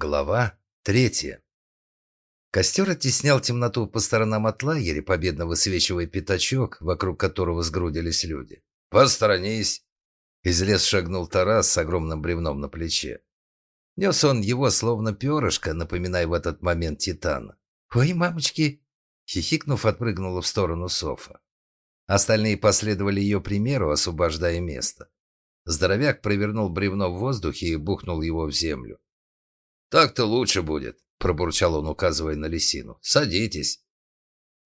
Глава третья. Костер оттеснял темноту по сторонам от лагеря, победно высвечивая пятачок, вокруг которого сгрудились люди. «Посторонись!» Из лес шагнул Тарас с огромным бревном на плече. Нес он его, словно перышко, напоминая в этот момент Титана. «Ой, мамочки!» Хихикнув, отпрыгнула в сторону Софа. Остальные последовали ее примеру, освобождая место. Здоровяк провернул бревно в воздухе и бухнул его в землю. «Так-то лучше будет», — пробурчал он, указывая на лисину. «Садитесь».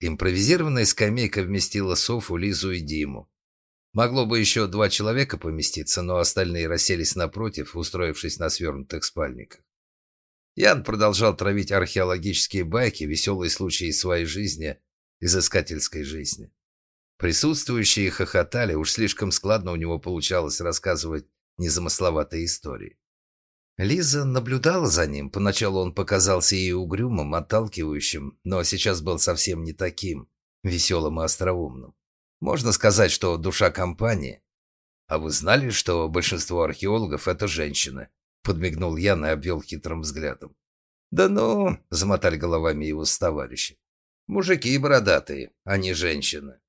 Импровизированная скамейка вместила Софу, Лизу и Диму. Могло бы еще два человека поместиться, но остальные расселись напротив, устроившись на свернутых спальниках. Ян продолжал травить археологические байки, веселые случаи своей жизни, из искательской жизни. Присутствующие хохотали, уж слишком складно у него получалось рассказывать незамысловатые истории. Лиза наблюдала за ним. Поначалу он показался ей угрюмым, отталкивающим, но сейчас был совсем не таким, веселым и остроумным. Можно сказать, что душа компании. А вы знали, что большинство археологов – это женщины? Подмигнул Ян и обвел хитрым взглядом. «Да ну!» – замотали головами его товарищи. «Мужики бородатые, а не женщины».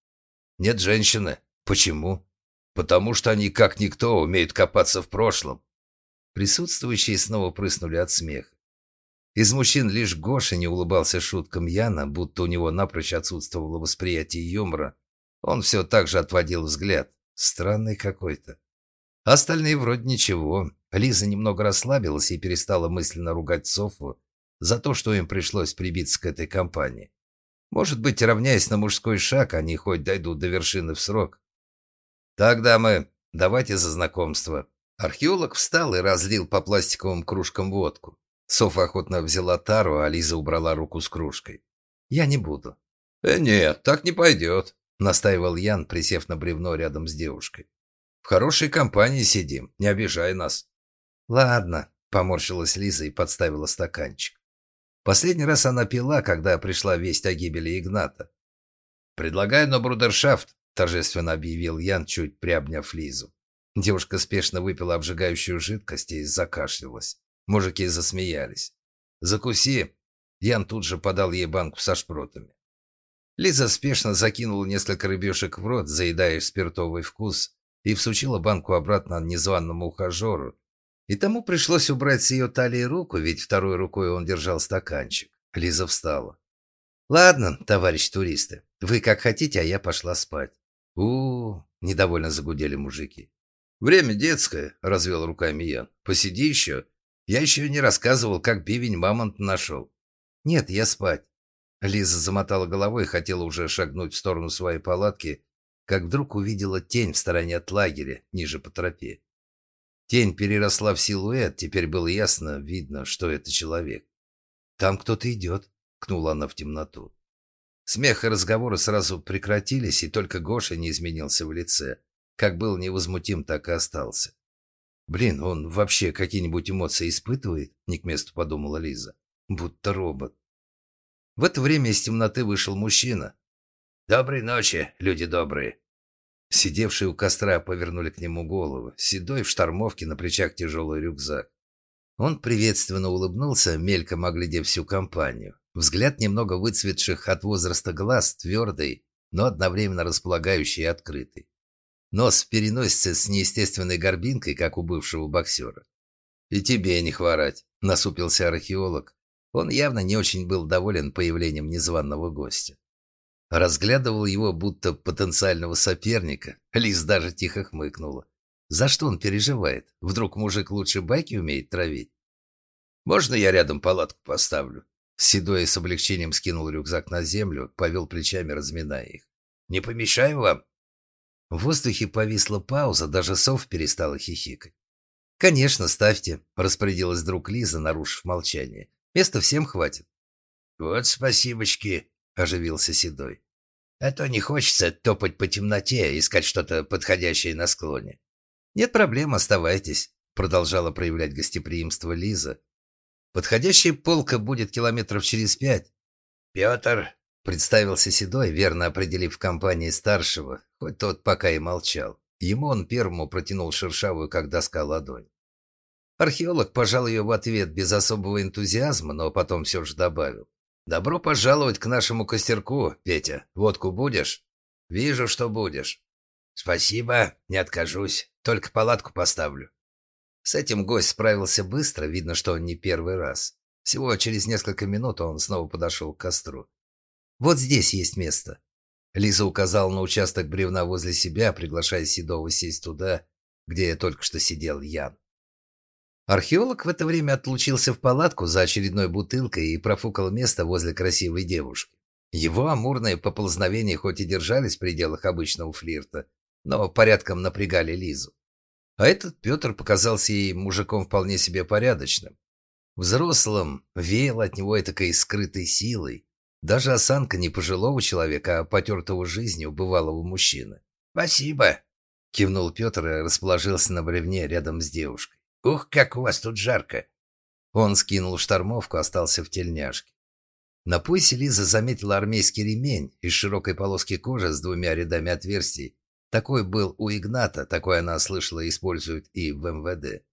Нет женщины. Почему? Потому что они, как никто, умеют копаться в прошлом. Присутствующие снова прыснули от смеха. Из мужчин лишь Гоша не улыбался шуткам Яна, будто у него напрочь отсутствовало восприятие юмора. Он все так же отводил взгляд. Странный какой-то. Остальные вроде ничего. Лиза немного расслабилась и перестала мысленно ругать Софу за то, что им пришлось прибиться к этой компании. Может быть, равняясь на мужской шаг, они хоть дойдут до вершины в срок. Так, дамы, давайте за знакомство. Археолог встал и разлил по пластиковым кружкам водку. Софа охотно взяла тару, а Лиза убрала руку с кружкой. «Я не буду». «Э, нет, так не пойдет», — настаивал Ян, присев на бревно рядом с девушкой. «В хорошей компании сидим, не обижай нас». «Ладно», — поморщилась Лиза и подставила стаканчик. Последний раз она пила, когда пришла весть о гибели Игната. «Предлагаю на брудершафт», – торжественно объявил Ян, чуть приобняв Лизу. Девушка спешно выпила обжигающую жидкость и закашлялась. Мужики засмеялись. «Закуси!» Ян тут же подал ей банку со шпротами. Лиза спешно закинула несколько рыбешек в рот, заедая спиртовый вкус, и всучила банку обратно незваному ухажеру, и тому пришлось убрать с ее талии руку, ведь второй рукой он держал стаканчик. Лиза встала. «Ладно, товарищ туристы, вы как хотите, а я пошла спать». У, -у, -у недовольно загудели мужики. «Время детское», — развел руками Ян. «Посиди еще. Я еще не рассказывал, как бивень мамонт нашел». «Нет, я спать». Лиза замотала головой и хотела уже шагнуть в сторону своей палатки, как вдруг увидела тень в стороне от лагеря, ниже по тропе. Тень переросла в силуэт, теперь было ясно, видно, что это человек. «Там кто-то идет», — кнула она в темноту. Смех и разговоры сразу прекратились, и только Гоша не изменился в лице. Как был невозмутим, так и остался. «Блин, он вообще какие-нибудь эмоции испытывает?» — не к месту подумала Лиза. «Будто робот». В это время из темноты вышел мужчина. «Доброй ночи, люди добрые», Сидевшие у костра повернули к нему головы. Седой в штормовке, на плечах тяжелый рюкзак. Он приветственно улыбнулся, мельком оглядев всю компанию. Взгляд немного выцветших от возраста глаз, твердый, но одновременно располагающий и открытый. Нос в переносице с неестественной горбинкой, как у бывшего боксера. «И тебе не хворать», — насупился археолог. Он явно не очень был доволен появлением незваного гостя. Разглядывал его, будто потенциального соперника. Лиз даже тихо хмыкнула. За что он переживает? Вдруг мужик лучше байки умеет травить? «Можно я рядом палатку поставлю?» Седой с облегчением скинул рюкзак на землю, повел плечами, разминая их. «Не помешаю вам?» В воздухе повисла пауза, даже сов перестала хихикать. «Конечно, ставьте», — распорядилась друг Лиза, нарушив молчание. «Места всем хватит». «Вот спасибочки», — оживился Седой. А то не хочется топать по темноте, искать что-то подходящее на склоне. Нет проблем, оставайтесь, продолжала проявлять гостеприимство Лиза. Подходящая полка будет километров через пять. Петр, представился Седой, верно определив компании старшего, хоть тот пока и молчал. Ему он первому протянул шершавую, как доска, ладонь. Археолог пожал ее в ответ без особого энтузиазма, но потом все же добавил. «Добро пожаловать к нашему костерку, Петя. Водку будешь?» «Вижу, что будешь». «Спасибо, не откажусь. Только палатку поставлю». С этим гость справился быстро, видно, что он не первый раз. Всего через несколько минут он снова подошел к костру. «Вот здесь есть место». Лиза указала на участок бревна возле себя, приглашая Седова сесть туда, где только что сидел Ян. Археолог в это время отлучился в палатку за очередной бутылкой и профукал место возле красивой девушки. Его амурные поползновения хоть и держались в пределах обычного флирта, но порядком напрягали Лизу. А этот Петр показался ей мужиком вполне себе порядочным. Взрослым веял от него этакой скрытой силой. Даже осанка не пожилого человека, а потертого жизнью бывалого мужчины. «Спасибо!» — кивнул Петр и расположился на бревне рядом с девушкой. «Ух, как у вас тут жарко!» Он скинул штормовку, остался в тельняшке. На поясе Лиза заметила армейский ремень из широкой полоски кожи с двумя рядами отверстий. Такой был у Игната, такой она слышала используют и в МВД.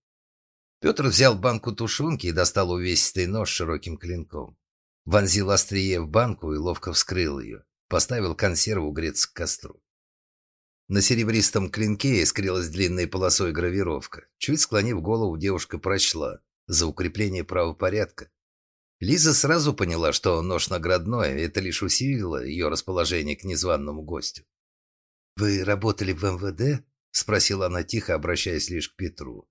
Петр взял банку тушенки и достал увесистый нож с широким клинком. Вонзил острие в банку и ловко вскрыл ее. Поставил консерву греться к костру. На серебристом клинке искрилась длинной полосой гравировка. Чуть склонив голову, девушка прочла «За укрепление правопорядка». Лиза сразу поняла, что нож наградной, это лишь усилило ее расположение к незваному гостю. «Вы работали в МВД?» — спросила она тихо, обращаясь лишь к Петру.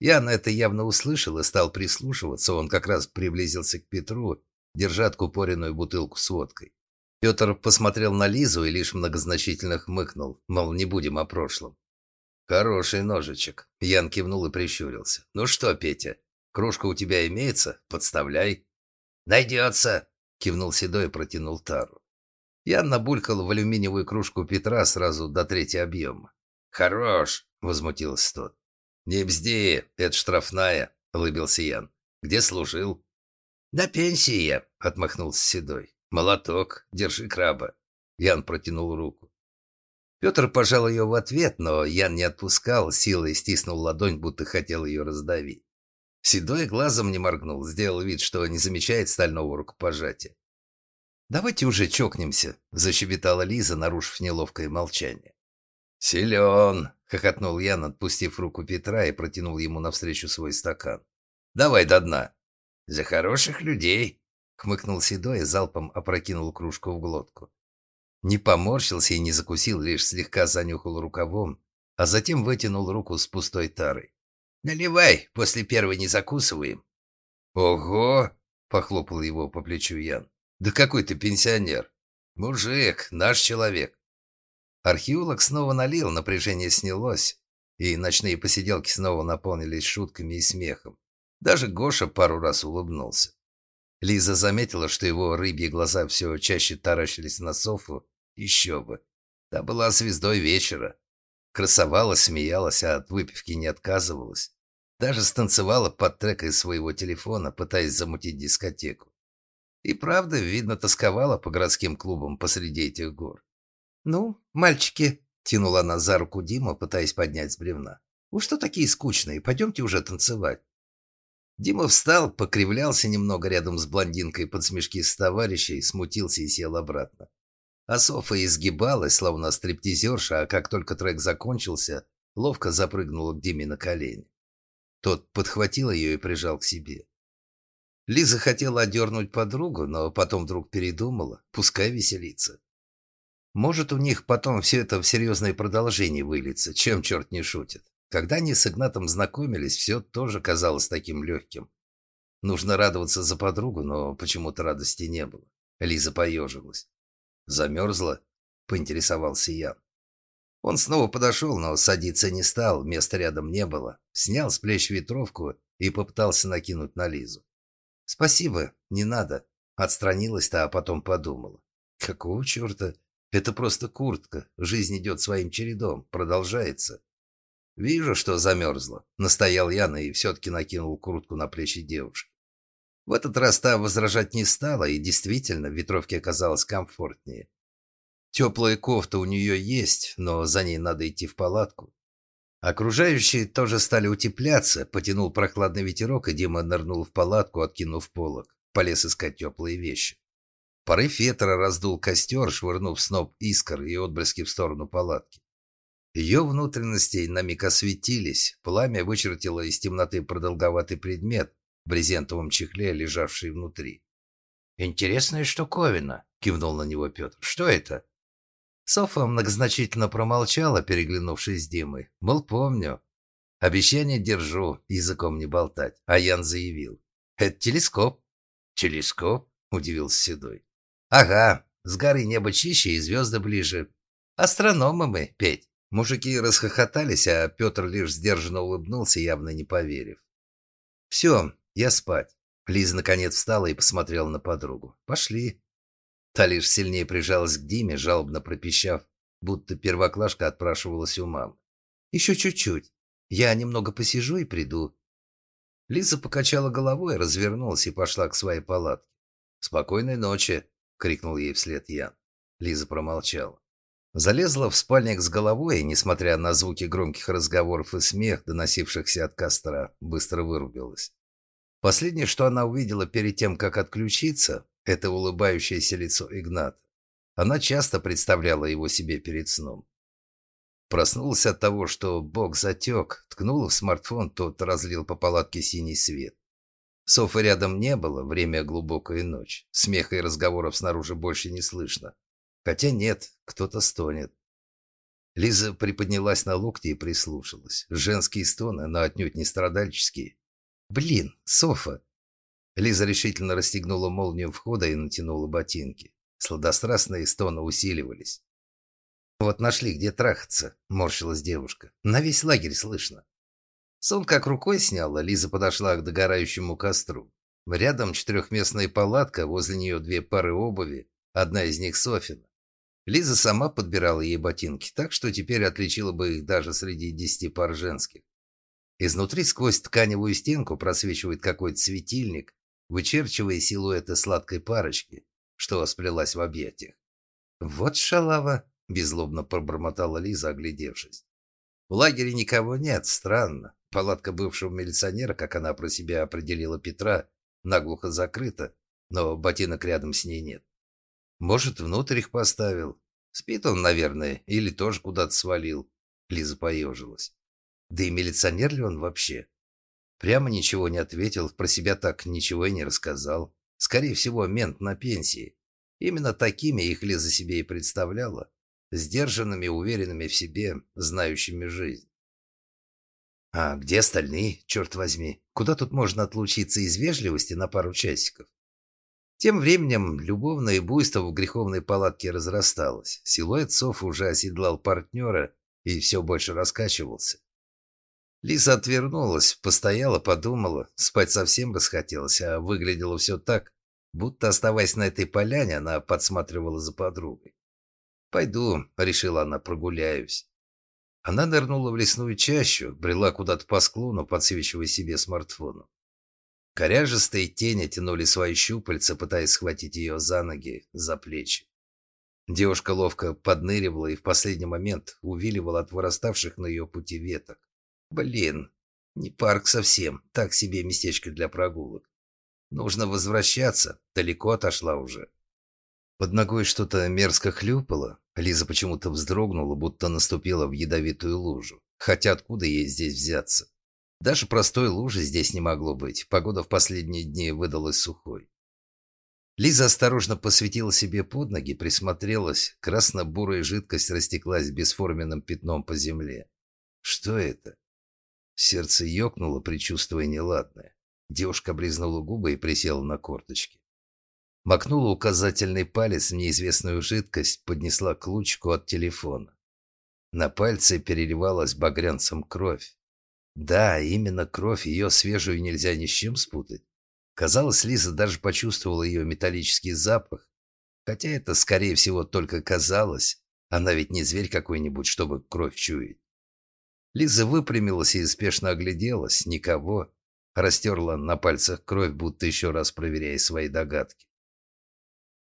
Ян это явно услышал и стал прислушиваться. Он как раз приблизился к Петру, держа откупоренную бутылку с водкой. Петр посмотрел на Лизу и лишь многозначительно хмыкнул, мол, не будем о прошлом. «Хороший ножичек», — Ян кивнул и прищурился. «Ну что, Петя, кружка у тебя имеется? Подставляй». «Найдется», — кивнул Седой и протянул тару. Ян набулькал в алюминиевую кружку Петра сразу до третьего объема. «Хорош», — возмутился тот. «Не бзди, это штрафная», — улыбился Ян. «Где служил?» «На пенсии я», — отмахнулся Седой. «Молоток, держи краба». Ян протянул руку. Петр пожал ее в ответ, но Ян не отпускал, силой стиснул ладонь, будто хотел ее раздавить. Седой глазом не моргнул, сделал вид, что не замечает стального рукопожатия. «Давайте уже чокнемся», — защебетала Лиза, нарушив неловкое молчание. «Силен!» — хохотнул Ян, отпустив руку Петра и протянул ему навстречу свой стакан. «Давай до дна». «За хороших людей!» Хмыкнул Седой и залпом опрокинул кружку в глотку. Не поморщился и не закусил, лишь слегка занюхал рукавом, а затем вытянул руку с пустой тарой. «Наливай, после первой не закусываем». «Ого!» — похлопал его по плечу Ян. «Да какой ты пенсионер! Мужик, наш человек!» Археолог снова налил, напряжение снялось, и ночные посиделки снова наполнились шутками и смехом. Даже Гоша пару раз улыбнулся. Лиза заметила, что его рыбьи глаза все чаще таращились на Софу. Еще бы. Та была звездой вечера. Красовалась, смеялась, а от выпивки не отказывалась. Даже станцевала под трек из своего телефона, пытаясь замутить дискотеку. И правда, видно, тосковала по городским клубам посреди этих гор. «Ну, мальчики», — тянула она за руку Дима, пытаясь поднять с бревна. «Вы что такие скучные? Пойдемте уже танцевать». Дима встал, покривлялся немного рядом с блондинкой под смешки с товарищей, смутился и сел обратно. А Софа изгибалась, словно стриптизерша, а как только трек закончился, ловко запрыгнула к Диме на колени. Тот подхватил ее и прижал к себе. Лиза хотела одернуть подругу, но потом вдруг передумала, пускай веселится. Может, у них потом все это в серьезное продолжение выльется, чем черт не шутит. Когда они с Игнатом знакомились, все тоже казалось таким легким. Нужно радоваться за подругу, но почему-то радости не было. Лиза поежилась. «Замерзла?» — поинтересовался Ян. Он снова подошел, но садиться не стал, места рядом не было. Снял с плеч ветровку и попытался накинуть на Лизу. «Спасибо, не надо». Отстранилась-то, а потом подумала. «Какого черта? Это просто куртка. Жизнь идет своим чередом, продолжается. «Вижу, что замерзла», — настоял Яна и все-таки накинул куртку на плечи девушки. В этот раз та возражать не стала, и действительно в ветровке оказалось комфортнее. Теплая кофта у нее есть, но за ней надо идти в палатку. Окружающие тоже стали утепляться, потянул прохладный ветерок, и Дима нырнул в палатку, откинув полог, полез искать теплые вещи. Порыв ветра раздул костер, швырнув сноп искр и отблески в сторону палатки. Ее внутренности на миг осветились, пламя вычертило из темноты продолговатый предмет в брезентовом чехле, лежавший внутри. «Интересная штуковина», — кивнул на него Петр. «Что это?» Софа многозначительно промолчала, переглянувшись с Димой. Мол, помню. Обещание держу, языком не болтать. А Ян заявил. Это телескоп. Телескоп? Удивился Седой. Ага, с горы небо чище и звезды ближе. Астрономы мы, Петь. Мужики расхохотались, а Петр лишь сдержанно улыбнулся, явно не поверив. «Все, я спать». Лиза наконец встала и посмотрела на подругу. «Пошли». Та лишь сильнее прижалась к Диме, жалобно пропищав, будто первоклашка отпрашивалась у мам. «Еще чуть-чуть. Я немного посижу и приду». Лиза покачала головой, развернулась и пошла к своей палатке. «Спокойной ночи!» — крикнул ей вслед Ян. Лиза промолчала. Залезла в спальник с головой и, несмотря на звуки громких разговоров и смех, доносившихся от костра, быстро вырубилась. Последнее, что она увидела перед тем, как отключиться, это улыбающееся лицо Игната. Она часто представляла его себе перед сном. Проснулась от того, что бок затек, ткнула в смартфон, тот разлил по палатке синий свет. Софы рядом не было, время глубокая ночь. Смеха и разговоров снаружи больше не слышно. Хотя нет, кто-то стонет. Лиза приподнялась на локти и прислушалась. Женские стоны, но отнюдь не страдальческие. «Блин, Софа!» Лиза решительно расстегнула молнию входа и натянула ботинки. Сладострастные стоны усиливались. «Вот нашли, где трахаться», — морщилась девушка. «На весь лагерь слышно». Сон как рукой сняла, Лиза подошла к догорающему костру. Рядом четырехместная палатка, возле нее две пары обуви, одна из них Софина. Лиза сама подбирала ей ботинки, так что теперь отличила бы их даже среди десяти пар женских. Изнутри сквозь тканевую стенку просвечивает какой-то светильник, вычерчивая силуэты сладкой парочки, что сплелась в объятиях. «Вот шалава!» – беззлобно пробормотала Лиза, оглядевшись. В лагере никого нет, странно. Палатка бывшего милиционера, как она про себя определила Петра, наглухо закрыта, но ботинок рядом с ней нет. Может, внутрь их поставил. Спит он, наверное, или тоже куда-то свалил. Лиза поежилась. Да и милиционер ли он вообще? Прямо ничего не ответил, про себя так ничего и не рассказал. Скорее всего, мент на пенсии. Именно такими их Лиза себе и представляла. Сдержанными, уверенными в себе, знающими жизнь. А где остальные, черт возьми? Куда тут можно отлучиться из вежливости на пару часиков? Тем временем любовное буйство в греховной палатке разрасталось. Силуэт Соф уже оседлал партнера и все больше раскачивался. Лиза отвернулась, постояла, подумала. Спать совсем расхотелось, а выглядело все так, будто, оставаясь на этой поляне, она подсматривала за подругой. «Пойду», — решила она, — «прогуляюсь». Она нырнула в лесную чащу, брела куда-то по склону, подсвечивая себе смартфоном. Коряжистые тени тянули свои щупальца, пытаясь схватить ее за ноги, за плечи. Девушка ловко подныривала и в последний момент увиливала от выраставших на ее пути веток. Блин, не парк совсем, так себе местечко для прогулок. Нужно возвращаться, далеко отошла уже. Под ногой что-то мерзко хлюпало. Лиза почему-то вздрогнула, будто наступила в ядовитую лужу. Хотя откуда ей здесь взяться? Даже простой лужи здесь не могло быть. Погода в последние дни выдалась сухой. Лиза осторожно посветила себе под ноги, присмотрелась. Красно-бурая жидкость растеклась бесформенным пятном по земле. Что это? Сердце ёкнуло, предчувствуя неладное. Девушка облизнула губы и присела на корточки. Макнула указательный палец в неизвестную жидкость, поднесла к лучку от телефона. На пальце переливалась багрянцем кровь. Да, именно кровь, ее свежую нельзя ни с чем спутать. Казалось, Лиза даже почувствовала ее металлический запах. Хотя это, скорее всего, только казалось. Она ведь не зверь какой-нибудь, чтобы кровь чуять. Лиза выпрямилась и спешно огляделась. Никого. Растерла на пальцах кровь, будто еще раз проверяя свои догадки.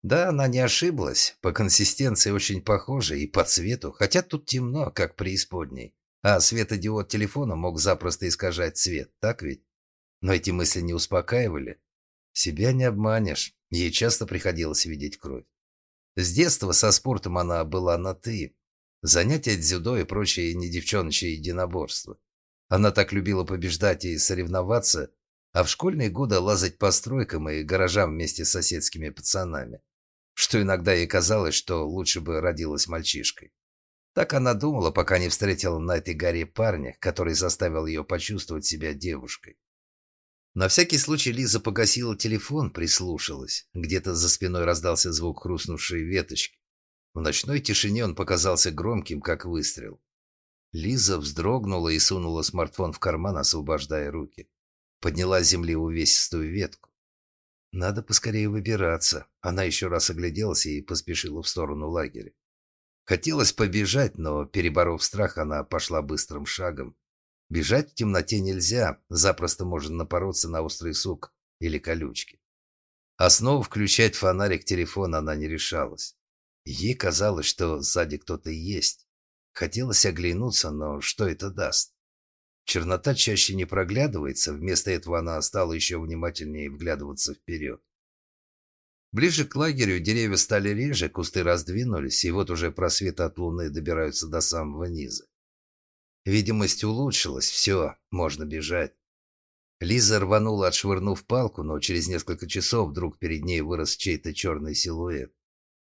Да, она не ошиблась. По консистенции очень похожа и по цвету, хотя тут темно, как преисподней. А светодиод телефона мог запросто искажать цвет, так ведь? Но эти мысли не успокаивали. Себя не обманешь. Ей часто приходилось видеть кровь. С детства со спортом она была на «ты». Занятия дзюдо и прочие недевчоночьи единоборства. Она так любила побеждать и соревноваться, а в школьные годы лазать по стройкам и гаражам вместе с соседскими пацанами, что иногда ей казалось, что лучше бы родилась мальчишкой. Так она думала, пока не встретила на этой горе парня, который заставил ее почувствовать себя девушкой. На всякий случай Лиза погасила телефон, прислушалась. Где-то за спиной раздался звук хрустнувшей веточки. В ночной тишине он показался громким, как выстрел. Лиза вздрогнула и сунула смартфон в карман, освобождая руки. Подняла с земли увесистую ветку. Надо поскорее выбираться. Она еще раз огляделась и поспешила в сторону лагеря. Хотелось побежать, но, переборов страх, она пошла быстрым шагом. Бежать в темноте нельзя, запросто можно напороться на острый сук или колючки. А снова включать фонарик телефона она не решалась. Ей казалось, что сзади кто-то есть. Хотелось оглянуться, но что это даст? Чернота чаще не проглядывается, вместо этого она стала еще внимательнее вглядываться вперед. Ближе к лагерю деревья стали реже, кусты раздвинулись, и вот уже просветы от луны добираются до самого низа. Видимость улучшилась, все, можно бежать. Лиза рванула, отшвырнув палку, но через несколько часов вдруг перед ней вырос чей-то черный силуэт.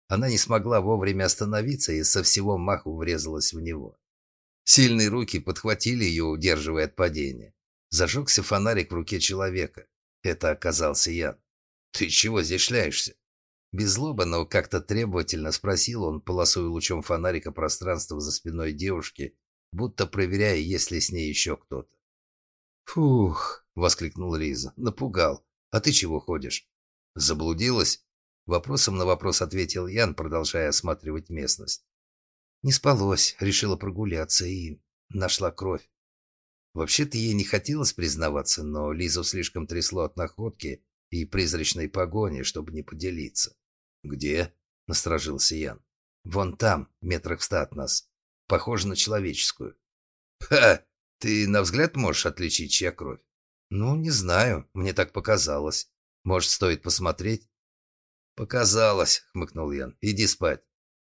Она не смогла вовремя остановиться и со всего маху врезалась в него. Сильные руки подхватили ее, удерживая от падения. Зажегся фонарик в руке человека. Это оказался Ян. «Ты чего здесь шляешься?» Без злобы, но как-то требовательно спросил он, полосуя лучом фонарика пространство за спиной девушки, будто проверяя, есть ли с ней еще кто-то. «Фух!» — воскликнул Лиза. «Напугал. А ты чего ходишь?» «Заблудилась?» Вопросом на вопрос ответил Ян, продолжая осматривать местность. «Не спалось. Решила прогуляться и нашла кровь. Вообще-то ей не хотелось признаваться, но Лизу слишком трясло от находки и призрачной погони, чтобы не поделиться. «Где?» — насторожился Ян. «Вон там, метрах в ста от нас. Похоже на человеческую». «Ха! Ты на взгляд можешь отличить, чья кровь?» «Ну, не знаю. Мне так показалось. Может, стоит посмотреть?» «Показалось», — хмыкнул Ян. «Иди спать.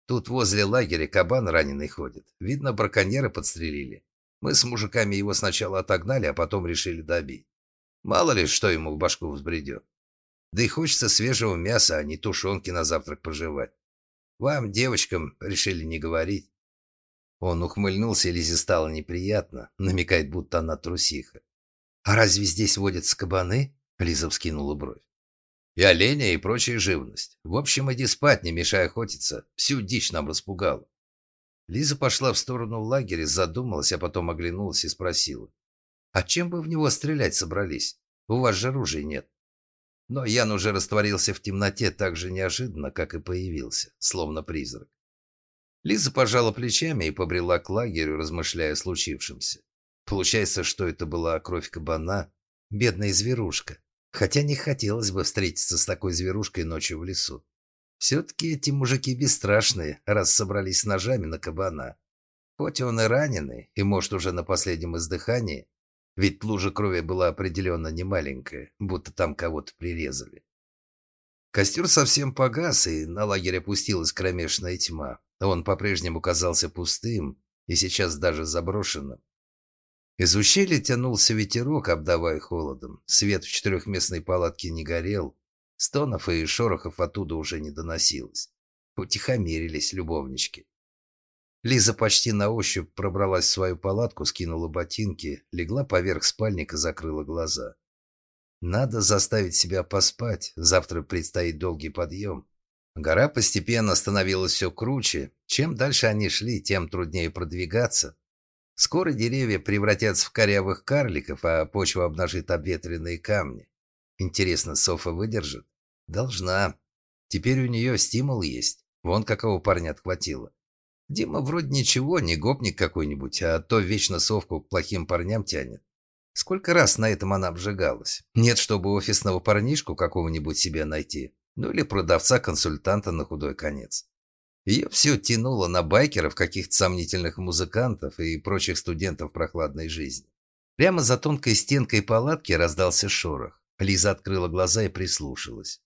Тут возле лагеря кабан раненый ходит. Видно, браконьеры подстрелили. Мы с мужиками его сначала отогнали, а потом решили добить. Мало ли, что ему в башку взбредет. Да и хочется свежего мяса, а не тушенки на завтрак пожевать. Вам, девочкам, решили не говорить. Он ухмыльнулся, и Лизе стало неприятно, намекает, будто она трусиха. «А разве здесь водятся кабаны?» Лиза вскинула бровь. «И оленя, и прочая живность. В общем, иди спать, не мешай охотиться. Всю дичь нам распугала». Лиза пошла в сторону лагеря, задумалась, а потом оглянулась и спросила. А чем бы в него стрелять собрались? У вас же оружия нет. Но Ян уже растворился в темноте так же неожиданно, как и появился, словно призрак. Лиза пожала плечами и побрела к лагерю, размышляя о случившемся. Получается, что это была кровь кабана, бедная зверушка. Хотя не хотелось бы встретиться с такой зверушкой ночью в лесу. Все-таки эти мужики бесстрашные, раз собрались с ножами на кабана. Хоть он и раненый, и, может, уже на последнем издыхании, ведь лужа крови была определенно не маленькая, будто там кого-то прирезали. Костер совсем погас, и на лагерь опустилась кромешная тьма. Он по-прежнему казался пустым и сейчас даже заброшенным. Из ущелья тянулся ветерок, обдавая холодом. Свет в четырехместной палатке не горел. Стонов и шорохов оттуда уже не доносилось. Утихомирились любовнички. Лиза почти на ощупь пробралась в свою палатку, скинула ботинки, легла поверх спальника, закрыла глаза. Надо заставить себя поспать, завтра предстоит долгий подъем. Гора постепенно становилась все круче. Чем дальше они шли, тем труднее продвигаться. Скоро деревья превратятся в корявых карликов, а почва обнажит обветренные камни. Интересно, Софа выдержит? Должна. Теперь у нее стимул есть. Вон какого парня отхватило. Дима вроде ничего, не гопник какой-нибудь, а то вечно совку к плохим парням тянет. Сколько раз на этом она обжигалась. Нет, чтобы офисного парнишку какого-нибудь себе найти. Ну или продавца-консультанта на худой конец. Ее все тянуло на байкеров, каких-то сомнительных музыкантов и прочих студентов прохладной жизни. Прямо за тонкой стенкой палатки раздался шорох. Лиза открыла глаза и прислушалась.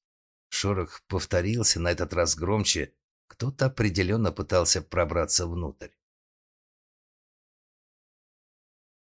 Шорох повторился, на этот раз громче. Кто-то определенно пытался пробраться внутрь.